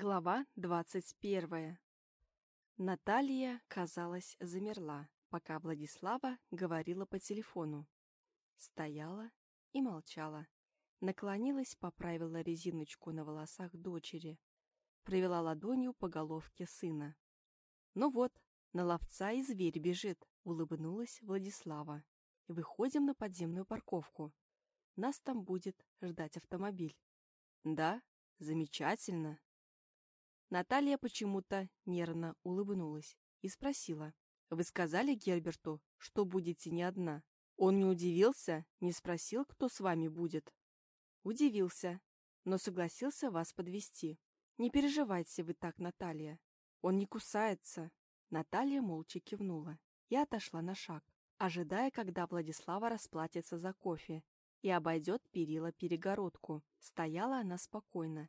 Глава двадцать первая. Наталья, казалось, замерла, пока Владислава говорила по телефону. Стояла и молчала. Наклонилась, поправила резиночку на волосах дочери. Провела ладонью по головке сына. «Ну вот, на ловца и зверь бежит», — улыбнулась Владислава. «Выходим на подземную парковку. Нас там будет ждать автомобиль». «Да, замечательно», Наталья почему-то нервно улыбнулась и спросила. «Вы сказали Герберту, что будете не одна?» Он не удивился, не спросил, кто с вами будет. Удивился, но согласился вас подвести. Не переживайте вы так, Наталья. Он не кусается. Наталья молча кивнула и отошла на шаг, ожидая, когда Владислава расплатится за кофе и обойдет перила перегородку. Стояла она спокойно.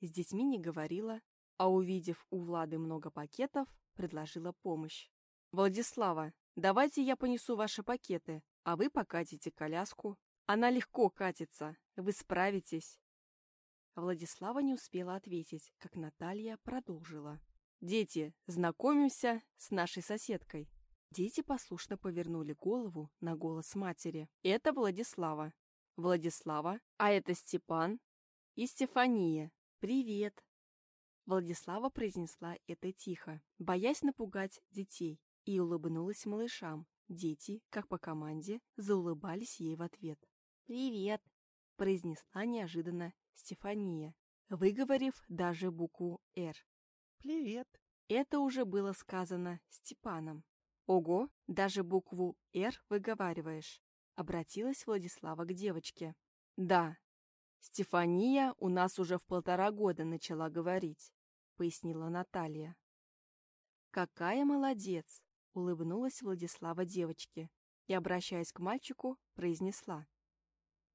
С детьми не говорила, а увидев у Влады много пакетов, предложила помощь. «Владислава, давайте я понесу ваши пакеты, а вы покатите коляску. Она легко катится, вы справитесь». Владислава не успела ответить, как Наталья продолжила. «Дети, знакомимся с нашей соседкой». Дети послушно повернули голову на голос матери. «Это Владислава». «Владислава, а это Степан и Стефания. Привет!» Владислава произнесла это тихо, боясь напугать детей, и улыбнулась малышам. Дети, как по команде, заулыбались ей в ответ. «Привет!» – произнесла неожиданно Стефания, выговорив даже букву «Р». «Привет!» Это уже было сказано Степаном. «Ого, даже букву «Р» выговариваешь», — обратилась Владислава к девочке. «Да, Стефания у нас уже в полтора года начала говорить. — пояснила Наталья. «Какая молодец!» — улыбнулась Владислава девочке и, обращаясь к мальчику, произнесла.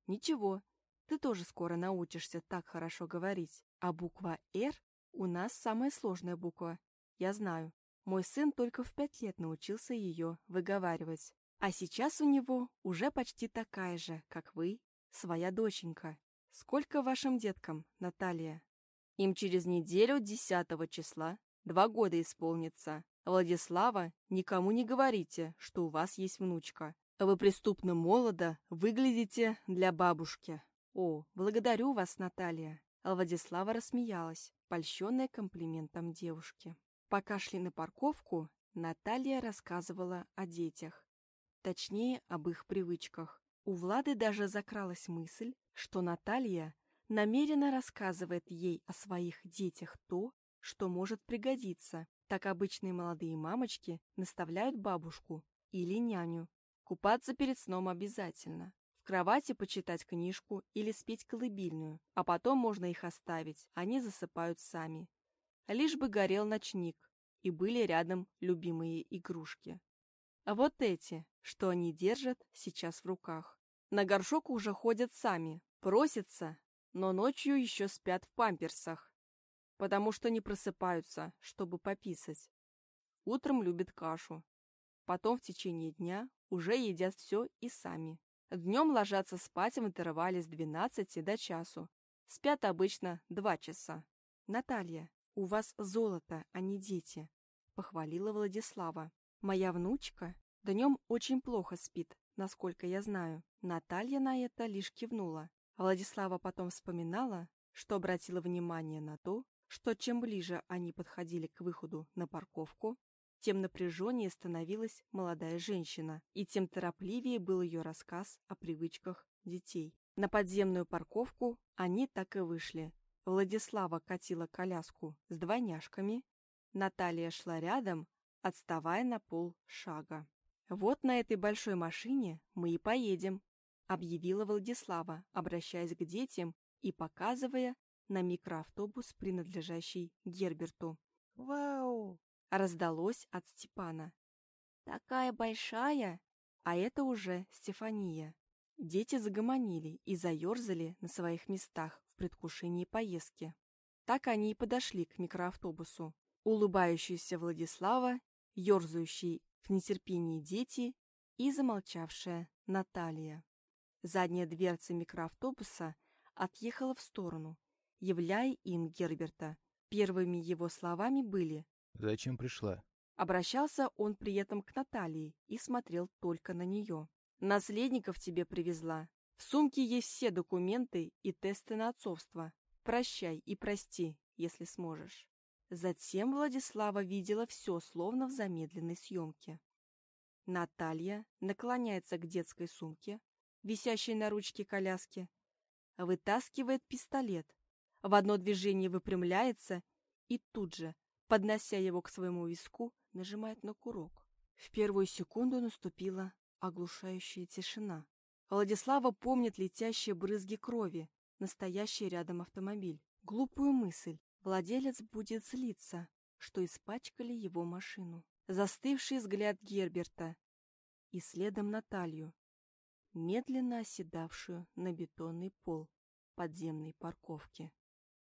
«Ничего, ты тоже скоро научишься так хорошо говорить, а буква «Р» у нас самая сложная буква. Я знаю, мой сын только в пять лет научился ее выговаривать, а сейчас у него уже почти такая же, как вы, своя доченька. Сколько вашим деткам, Наталья?» Им через неделю, 10 числа, два года исполнится. Владислава, никому не говорите, что у вас есть внучка. Вы преступно молодо выглядите для бабушки. О, благодарю вас, Наталья. Владислава рассмеялась, польщенная комплиментом девушки. Пока шли на парковку, Наталья рассказывала о детях. Точнее, об их привычках. У Влады даже закралась мысль, что Наталья намеренно рассказывает ей о своих детях то, что может пригодиться. Так обычные молодые мамочки наставляют бабушку или няню. Купаться перед сном обязательно. В кровати почитать книжку или спеть колыбельную, а потом можно их оставить, они засыпают сами. Лишь бы горел ночник, и были рядом любимые игрушки. А вот эти, что они держат сейчас в руках. На горшок уже ходят сами, просятся, но ночью еще спят в памперсах, потому что не просыпаются, чтобы пописать. Утром любят кашу. Потом в течение дня уже едят все и сами. Днем ложатся спать в интервале с 12 до часу. Спят обычно 2 часа. «Наталья, у вас золото, а не дети», — похвалила Владислава. «Моя внучка днем очень плохо спит, насколько я знаю». Наталья на это лишь кивнула. Владислава потом вспоминала, что обратила внимание на то, что чем ближе они подходили к выходу на парковку, тем напряженнее становилась молодая женщина, и тем торопливее был ее рассказ о привычках детей. На подземную парковку они так и вышли. Владислава катила коляску с двойняшками, Наталья шла рядом, отставая на пол шага. «Вот на этой большой машине мы и поедем», объявила Владислава, обращаясь к детям и показывая на микроавтобус, принадлежащий Герберту. «Вау!» — раздалось от Степана. «Такая большая!» А это уже Стефания. Дети загомонили и заерзали на своих местах в предвкушении поездки. Так они и подошли к микроавтобусу. Улыбающаяся Владислава, ерзающие в нетерпении дети и замолчавшая Наталья. Задняя дверца микроавтобуса отъехала в сторону, являя им Герберта, Первыми его словами были Зачем пришла? Обращался он при этом к Наталье и смотрел только на нее. «Наследников тебе привезла. В сумке есть все документы и тесты на отцовство. Прощай и прости, если сможешь». Затем Владислава видела все, словно в замедленной съемке. Наталья наклоняется к детской сумке, висящей на ручке коляски, вытаскивает пистолет, в одно движение выпрямляется и тут же, поднося его к своему виску, нажимает на курок. В первую секунду наступила оглушающая тишина. Владислава помнит летящие брызги крови, настоящий рядом автомобиль. Глупую мысль. Владелец будет злиться, что испачкали его машину. Застывший взгляд Герберта и следом Наталью, медленно оседавшую на бетонный пол подземной парковки.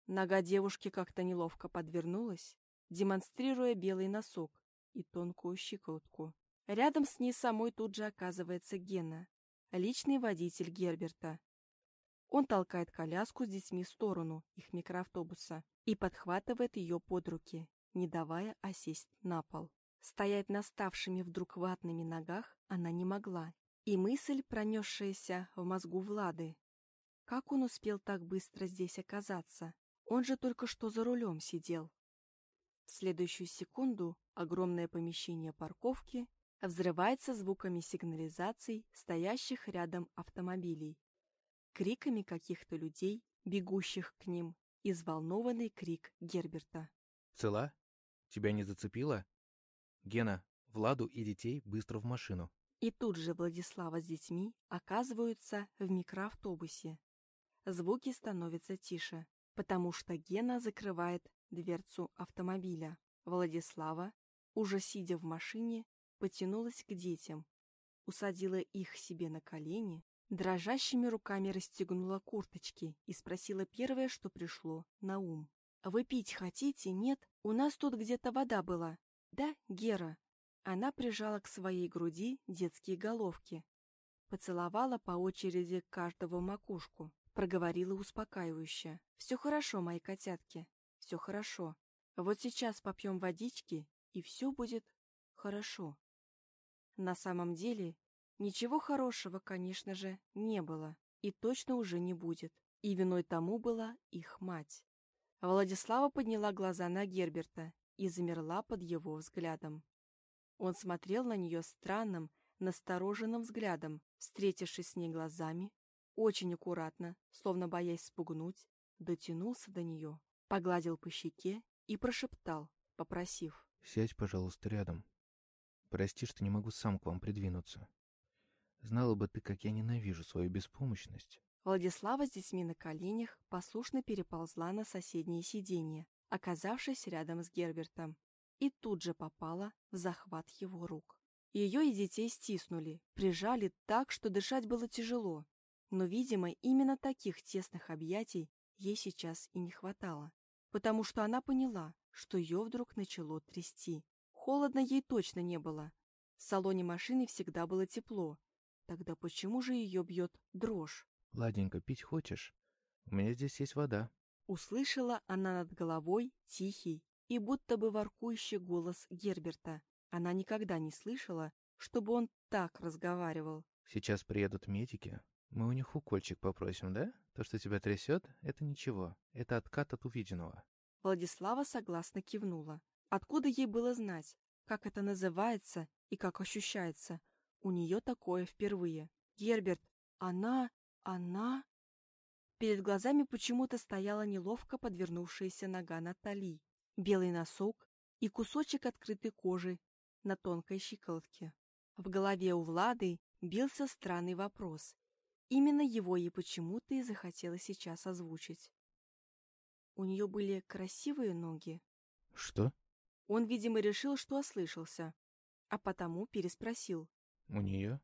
Нога девушки как-то неловко подвернулась, демонстрируя белый носок и тонкую щиколотку. Рядом с ней самой тут же оказывается Гена, личный водитель Герберта. Он толкает коляску с детьми в сторону их микроавтобуса и подхватывает ее под руки, не давая осесть на пол. Стоять на ставшими вдруг ватными ногах она не могла, и мысль, пронесшаяся в мозгу Влады. Как он успел так быстро здесь оказаться? Он же только что за рулем сидел. В следующую секунду огромное помещение парковки взрывается звуками сигнализаций стоящих рядом автомобилей, криками каких-то людей, бегущих к ним, и взволнованный крик Герберта. Цела? Тебя не зацепило? Гена, Владу и детей быстро в машину. И тут же Владислава с детьми оказываются в микроавтобусе. Звуки становятся тише, потому что Гена закрывает дверцу автомобиля. Владислава, уже сидя в машине, потянулась к детям, усадила их себе на колени, дрожащими руками расстегнула курточки и спросила первое, что пришло на ум. «Вы пить хотите? Нет? У нас тут где-то вода была. Да, Гера?» Она прижала к своей груди детские головки, поцеловала по очереди каждого макушку, проговорила успокаивающе. «Все хорошо, мои котятки, все хорошо. Вот сейчас попьем водички, и все будет хорошо». На самом деле, ничего хорошего, конечно же, не было, и точно уже не будет. И виной тому была их мать. Владислава подняла глаза на Герберта и замерла под его взглядом. Он смотрел на нее странным, настороженным взглядом, встретившись с ней глазами, очень аккуратно, словно боясь спугнуть, дотянулся до нее, погладил по щеке и прошептал, попросив. «Сядь, пожалуйста, рядом. Прости, что не могу сам к вам придвинуться. Знала бы ты, как я ненавижу свою беспомощность». Владислава с детьми на коленях послушно переползла на соседнее сиденье, оказавшись рядом с Гербертом, и тут же попала в захват его рук. Ее и детей стиснули, прижали так, что дышать было тяжело, но, видимо, именно таких тесных объятий ей сейчас и не хватало, потому что она поняла, что ее вдруг начало трясти. Холодно ей точно не было. В салоне машины всегда было тепло. Тогда почему же ее бьет дрожь? «Ладенько, пить хочешь? У меня здесь есть вода». Услышала она над головой тихий и будто бы воркующий голос Герберта. Она никогда не слышала, чтобы он так разговаривал. «Сейчас приедут медики, мы у них укольчик попросим, да? То, что тебя трясет, это ничего. Это откат от увиденного. Владислава согласно кивнула. Откуда ей было знать, как это называется и как ощущается? У нее такое впервые. Герберт, она, она... Перед глазами почему-то стояла неловко подвернувшаяся нога Натали, белый носок и кусочек открытой кожи на тонкой щиколотке. В голове у Влады бился странный вопрос. Именно его ей почему-то и захотелось сейчас озвучить. У нее были красивые ноги. Что? Он, видимо, решил, что ослышался, а потому переспросил. У нее?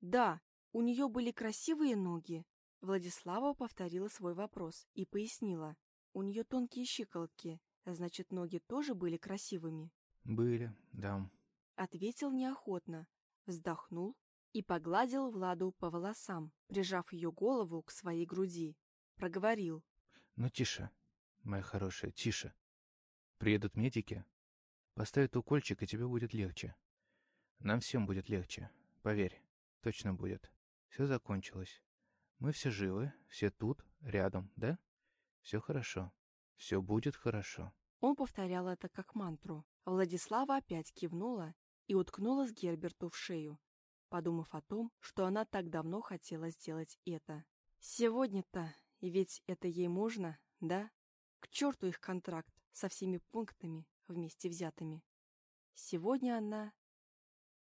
Да, у нее были красивые ноги. Владислава повторила свой вопрос и пояснила. У нее тонкие щиколотки, значит, ноги тоже были красивыми. Были, да. Ответил неохотно, вздохнул и погладил Владу по волосам, прижав ее голову к своей груди. Проговорил. «Ну, тише, моя хорошая, тише. Приедут медики, поставят укольчик, и тебе будет легче. Нам всем будет легче. Поверь, точно будет. Все закончилось. Мы все живы, все тут, рядом, да? Все хорошо. Все будет хорошо. Он повторял это как мантру. Владислава опять кивнула и уткнулась Герберту в шею, подумав о том, что она так давно хотела сделать это. Сегодня-то, ведь это ей можно, да? К черту их контракт со всеми пунктами вместе взятыми. Сегодня она...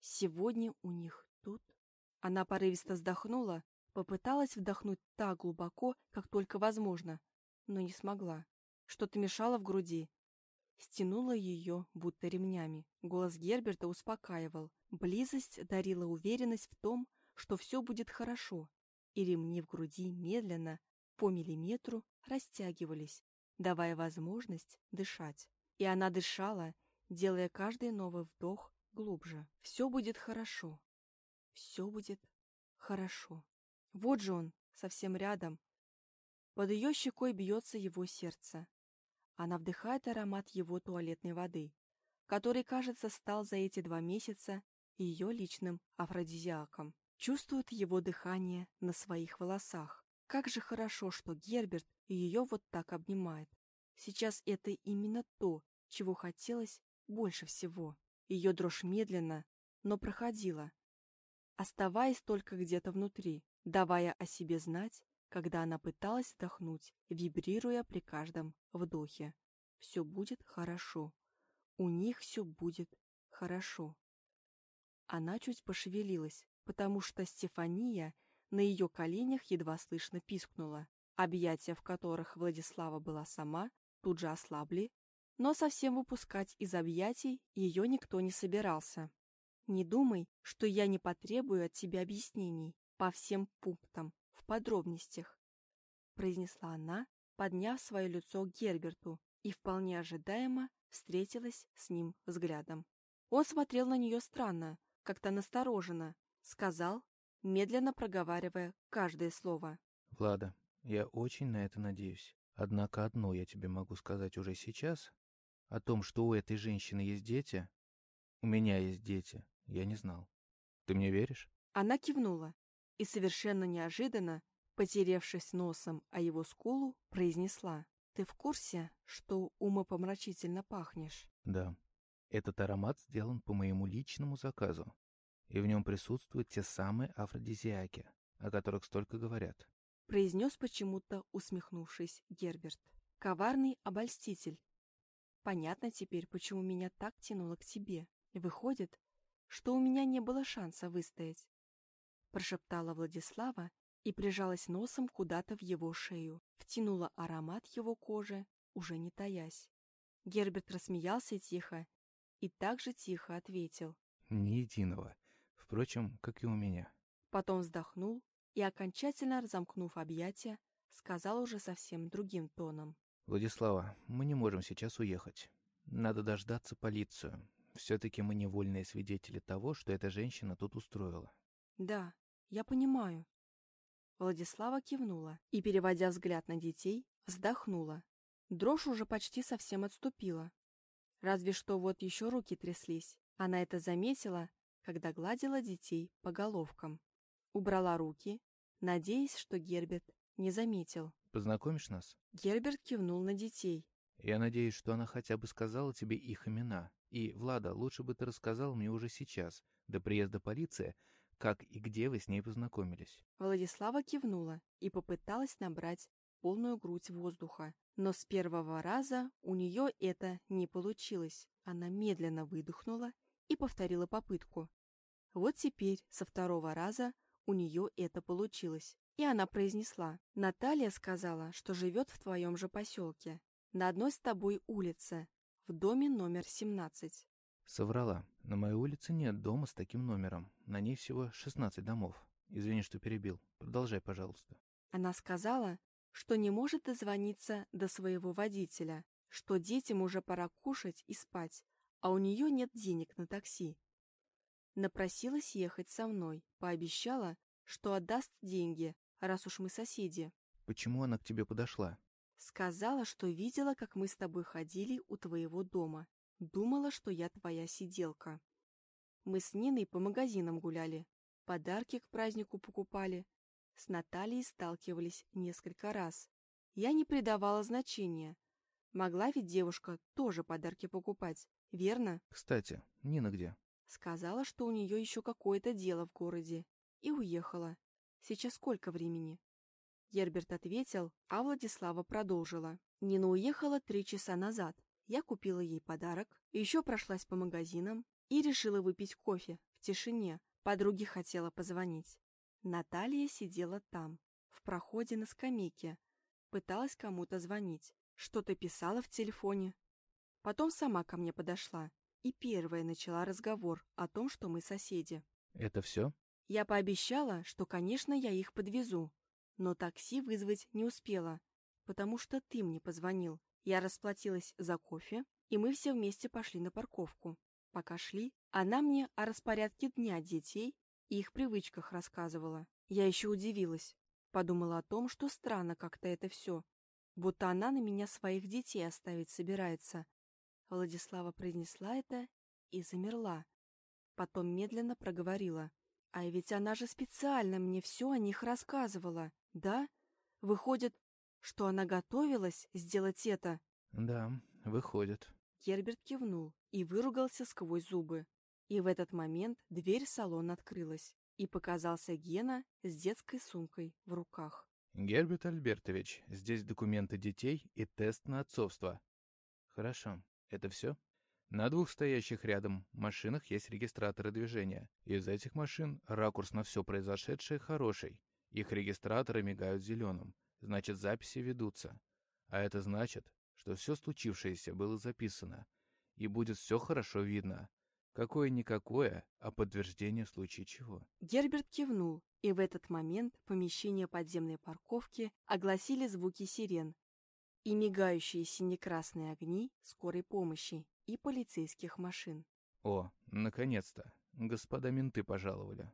Сегодня у них тут... Она порывисто вздохнула, попыталась вдохнуть так глубоко, как только возможно, но не смогла. Что-то мешало в груди. Стянула ее, будто ремнями. Голос Герберта успокаивал. Близость дарила уверенность в том, что все будет хорошо. И ремни в груди медленно, по миллиметру, растягивались, давая возможность дышать. И она дышала, делая каждый новый вдох глубже. Все будет хорошо. Все будет хорошо. Вот же он, совсем рядом. Под ее щекой бьется его сердце. Она вдыхает аромат его туалетной воды, который, кажется, стал за эти два месяца ее личным афродизиаком. Чувствует его дыхание на своих волосах. Как же хорошо, что Герберт ее вот так обнимает. Сейчас это именно то, чего хотелось больше всего. Ее дрожь медленно, но проходила, оставаясь только где-то внутри, давая о себе знать, когда она пыталась вдохнуть, вибрируя при каждом вдохе. Все будет хорошо. У них все будет хорошо. Она чуть пошевелилась, потому что Стефания на ее коленях едва слышно пискнула. Объятия, в которых Владислава была сама, тут же ослабли, но совсем выпускать из объятий ее никто не собирался. «Не думай, что я не потребую от тебя объяснений по всем пунктам, в подробностях», произнесла она, подняв свое лицо к Герберту и вполне ожидаемо встретилась с ним взглядом. Он смотрел на нее странно, как-то настороженно, сказал, медленно проговаривая каждое слово. «Влада, я очень на это надеюсь. Однако одно я тебе могу сказать уже сейчас. О том, что у этой женщины есть дети, у меня есть дети, я не знал. Ты мне веришь?» Она кивнула и совершенно неожиданно, потеревшись носом о его скулу, произнесла. «Ты в курсе, что умопомрачительно пахнешь?» «Да. Этот аромат сделан по моему личному заказу, и в нем присутствуют те самые афродизиаки, о которых столько говорят произнес почему-то, усмехнувшись, Герберт. Коварный обольститель. Понятно теперь, почему меня так тянуло к тебе. Выходит, что у меня не было шанса выстоять. Прошептала Владислава и прижалась носом куда-то в его шею. Втянула аромат его кожи, уже не таясь. Герберт рассмеялся тихо и также тихо ответил. «Ни единого. Впрочем, как и у меня». Потом вздохнул и, окончательно разомкнув объятия, сказал уже совсем другим тоном. «Владислава, мы не можем сейчас уехать. Надо дождаться полицию. Все-таки мы невольные свидетели того, что эта женщина тут устроила». «Да, я понимаю». Владислава кивнула и, переводя взгляд на детей, вздохнула. Дрожь уже почти совсем отступила. Разве что вот еще руки тряслись. Она это заметила, когда гладила детей по головкам. Убрала руки, надеясь, что Герберт не заметил. «Познакомишь нас?» Герберт кивнул на детей. «Я надеюсь, что она хотя бы сказала тебе их имена. И, Влада, лучше бы ты рассказал мне уже сейчас, до приезда полиции, как и где вы с ней познакомились». Владислава кивнула и попыталась набрать полную грудь воздуха. Но с первого раза у нее это не получилось. Она медленно выдохнула и повторила попытку. Вот теперь, со второго раза, у нее это получилось. И она произнесла. «Наталья сказала, что живет в твоем же поселке, на одной с тобой улице, в доме номер 17». Соврала. На моей улице нет дома с таким номером. На ней всего 16 домов. Извини, что перебил. Продолжай, пожалуйста. Она сказала, что не может дозвониться до своего водителя, что детям уже пора кушать и спать, а у нее нет денег на такси, Напросилась ехать со мной, пообещала, что отдаст деньги, раз уж мы соседи. Почему она к тебе подошла? Сказала, что видела, как мы с тобой ходили у твоего дома. Думала, что я твоя сиделка. Мы с Ниной по магазинам гуляли, подарки к празднику покупали. С Натальей сталкивались несколько раз. Я не придавала значения. Могла ведь девушка тоже подарки покупать, верно? Кстати, Нина где? Сказала, что у нее еще какое-то дело в городе. И уехала. Сейчас сколько времени? Герберт ответил, а Владислава продолжила. Нина уехала три часа назад. Я купила ей подарок, еще прошлась по магазинам и решила выпить кофе в тишине. Подруге хотела позвонить. Наталья сидела там, в проходе на скамейке. Пыталась кому-то звонить. Что-то писала в телефоне. Потом сама ко мне подошла и первая начала разговор о том, что мы соседи. Это все? Я пообещала, что, конечно, я их подвезу, но такси вызвать не успела, потому что ты мне позвонил. Я расплатилась за кофе, и мы все вместе пошли на парковку. Пока шли, она мне о распорядке дня детей и их привычках рассказывала. Я еще удивилась. Подумала о том, что странно как-то это все. Будто она на меня своих детей оставить собирается. Владислава произнесла это и замерла. Потом медленно проговорила. А ведь она же специально мне все о них рассказывала. Да? Выходит, что она готовилась сделать это? Да, выходит. Герберт кивнул и выругался сквозь зубы. И в этот момент дверь салона открылась, и показался Гена с детской сумкой в руках. Герберт Альбертович, здесь документы детей и тест на отцовство. Хорошо, это все? На двух стоящих рядом машинах есть регистраторы движения. Из этих машин ракурс на все произошедшее хороший. Их регистраторы мигают зеленым, значит записи ведутся. А это значит, что все случившееся было записано, и будет все хорошо видно. Какое-никакое, а подтверждение в случае чего. Герберт кивнул, и в этот момент помещение подземной парковки огласили звуки сирен и мигающие синекрасные огни скорой помощи и полицейских машин. О, наконец-то, господа менты пожаловали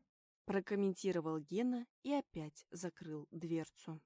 прокомментировал Гена и опять закрыл дверцу.